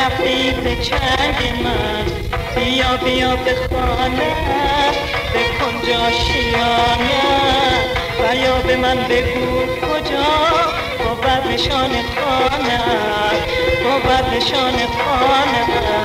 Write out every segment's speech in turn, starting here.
رفتی به چنگ من بیا بیا به خانه به کنجا شیانه و یا به من بگو کجا؟ بود نشان خانه بود نشان خانه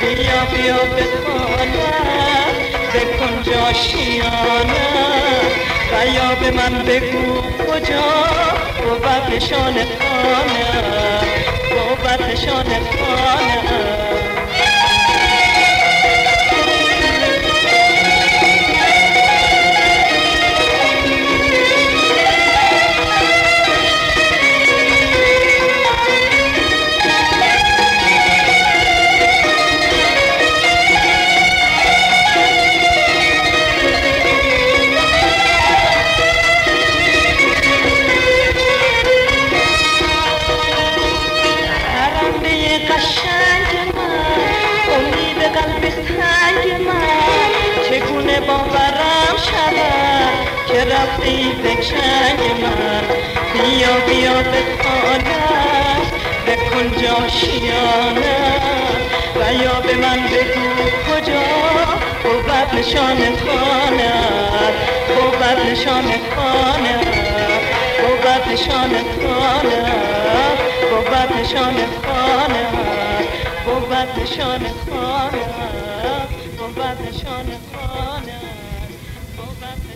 بیا بخوانم بکن جاشیانه و یا به من بگو کجا بود نشان خانه بود نشان خانه. رفتی به چنگ من بیا بیا به خانه به کنجا شیانه و یا به من بگو کجا بود نشان خانه بود نشان خانه بود نشان خانه بود نشان خانه بود نشان خانه بود نشان خانه